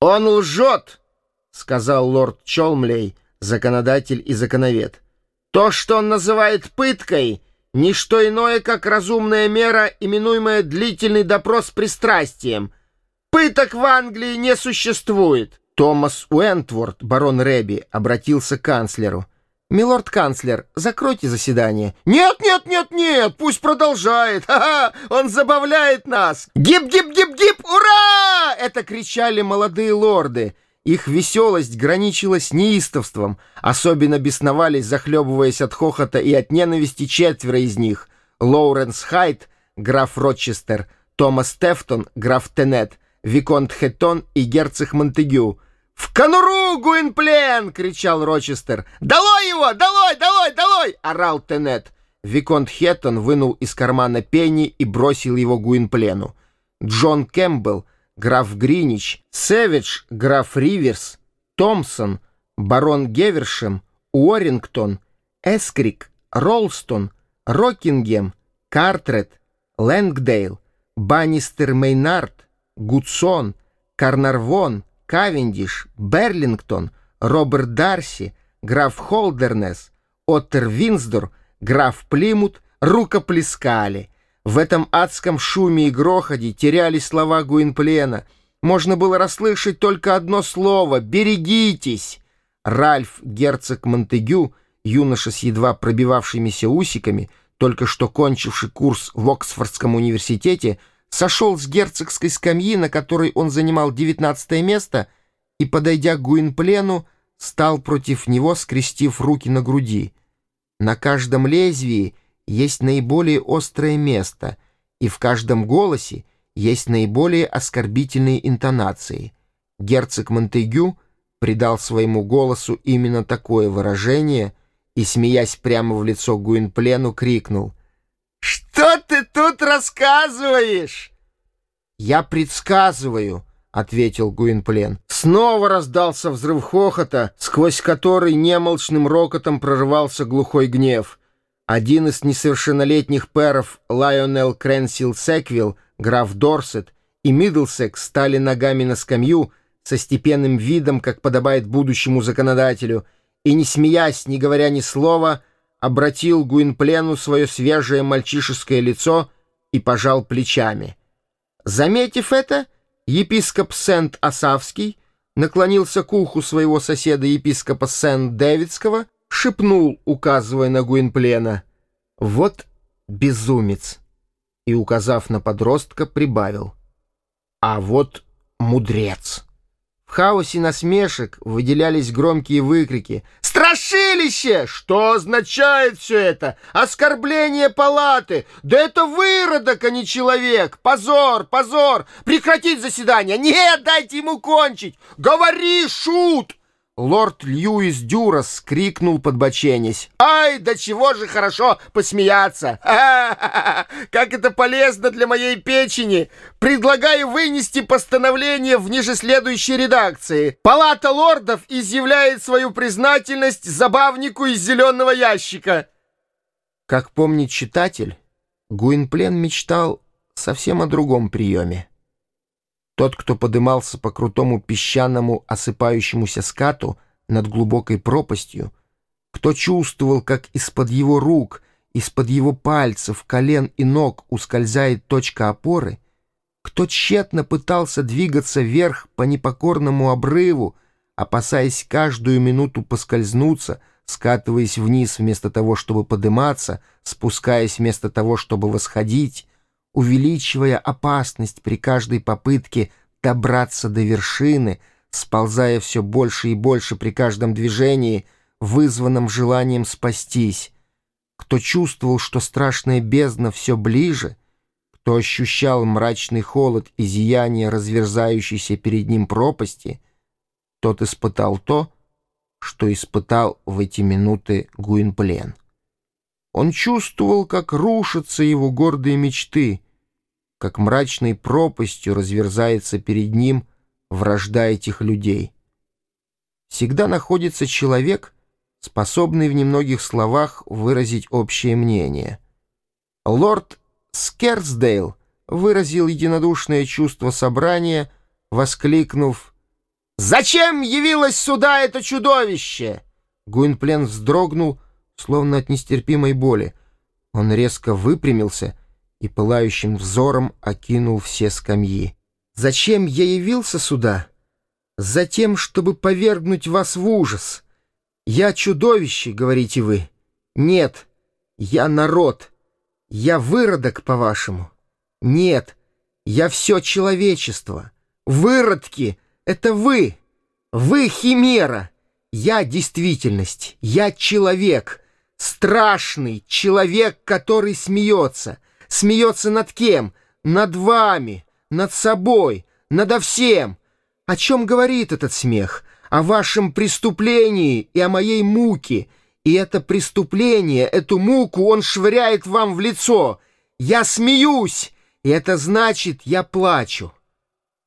«Он лжет!» — сказал лорд Чолмлей, законодатель и законовед. «То, что он называет пыткой, — ничто иное, как разумная мера, именуемая длительный допрос пристрастием. Пыток в Англии не существует!» Томас Уэнтворд, барон Рэби, обратился к канцлеру. «Милорд канцлер, закройте заседание». «Нет, нет, нет, нет, пусть продолжает. Ха-ха, он забавляет нас. Гип-гип-гип-гип, ура!» Это кричали молодые лорды. Их веселость граничила с неистовством. Особенно бесновались, захлебываясь от хохота и от ненависти четверо из них. Лоуренс Хайт, граф Рочестер, Томас Тефтон, граф Тенет, Виконт Хеттон и герцог Монтегю — «В конуру, Гуинплен!» — кричал Рочестер. «Долой его! Долой! Долой! Долой!» — орал Тенет. Виконт Хеттон вынул из кармана пенни и бросил его Гуинплену. Джон Кэмпбелл, граф Гринич, Сэвидж, граф Риверс, Томпсон, барон Гевершем, Уоррингтон, Эскрик, Ролстон, Рокингем, Картрет, Лэнгдейл, Баннистер Мейнард, Гудсон, Карнарвон, Кавендиш, Берлингтон, Роберт Дарси, граф Холдернес, Оттер Винсдор, граф Плимут рукоплескали. В этом адском шуме и грохоте терялись слова Гуинплена. Можно было расслышать только одно слово «Берегитесь!». Ральф, герцог Монтегю, юноша с едва пробивавшимися усиками, только что кончивший курс в Оксфордском университете, сошел с герцогской скамьи, на которой он занимал девятнадцатое место, и, подойдя к Гуинплену, стал против него, скрестив руки на груди. На каждом лезвии есть наиболее острое место, и в каждом голосе есть наиболее оскорбительные интонации. Герцог Монтегю придал своему голосу именно такое выражение и, смеясь прямо в лицо Гуинплену, крикнул «Что ты тут рассказываешь?» «Я предсказываю», — ответил Гуинплен. Снова раздался взрыв хохота, сквозь который немолчным рокотом прорывался глухой гнев. Один из несовершеннолетних пэров, Лайонел Кренсил Секвилл, граф Дорсет, и Миддлсекс стали ногами на скамью со степенным видом, как подобает будущему законодателю, и, не смеясь, не говоря ни слова, — обратил Гуинплену свое свежее мальчишеское лицо и пожал плечами. Заметив это, епископ Сент-Асавский наклонился к уху своего соседа епископа Сент-Дэвидского, шепнул, указывая на Гуинплена, «Вот безумец!» и, указав на подростка, прибавил, «А вот мудрец!» В хаосе насмешек выделялись громкие выкрики. «Страшилище! Что означает все это? Оскорбление палаты! Да это выродок, а не человек! Позор! Позор! Прекратить заседание! Нет, дайте ему кончить! Говори, шут!» Лорд Льюис Дюрас крикнул, подбоченясь. «Ай, да чего же хорошо посмеяться! Как это полезно для моей печени! Предлагаю вынести постановление в ниже следующей редакции. Палата лордов изъявляет свою признательность забавнику из зеленого ящика». Как помнит читатель, Гуинплен мечтал совсем о другом приеме. Тот, кто подымался по крутому песчаному осыпающемуся скату над глубокой пропастью, кто чувствовал, как из-под его рук, из-под его пальцев, колен и ног ускользает точка опоры, кто тщетно пытался двигаться вверх по непокорному обрыву, опасаясь каждую минуту поскользнуться, скатываясь вниз вместо того, чтобы подниматься, спускаясь вместо того, чтобы восходить, увеличивая опасность при каждой попытке добраться до вершины, сползая все больше и больше при каждом движении, вызванном желанием спастись, кто чувствовал, что страшная бездна все ближе, кто ощущал мрачный холод и зияние разверзающейся перед ним пропасти, тот испытал то, что испытал в эти минуты Гуинплен. Он чувствовал, как рушатся его гордые мечты — как мрачной пропастью разверзается перед ним вражда этих людей. Всегда находится человек, способный в немногих словах выразить общее мнение. Лорд Скерсдейл выразил единодушное чувство собрания, воскликнув Зачем явилось сюда это чудовище?» Гуинплен вздрогнул, словно от нестерпимой боли. Он резко выпрямился и пылающим взором окинул все скамьи. «Зачем я явился сюда? Затем, чтобы повергнуть вас в ужас. Я чудовище, говорите вы. Нет, я народ. Я выродок, по-вашему. Нет, я все человечество. Выродки — это вы. Вы химера. Я действительность. Я человек. Страшный человек, который смеется. Смеется над кем? Над вами, над собой, надо всем. О чем говорит этот смех? О вашем преступлении и о моей муке. И это преступление, эту муку он швыряет вам в лицо. Я смеюсь, и это значит, я плачу.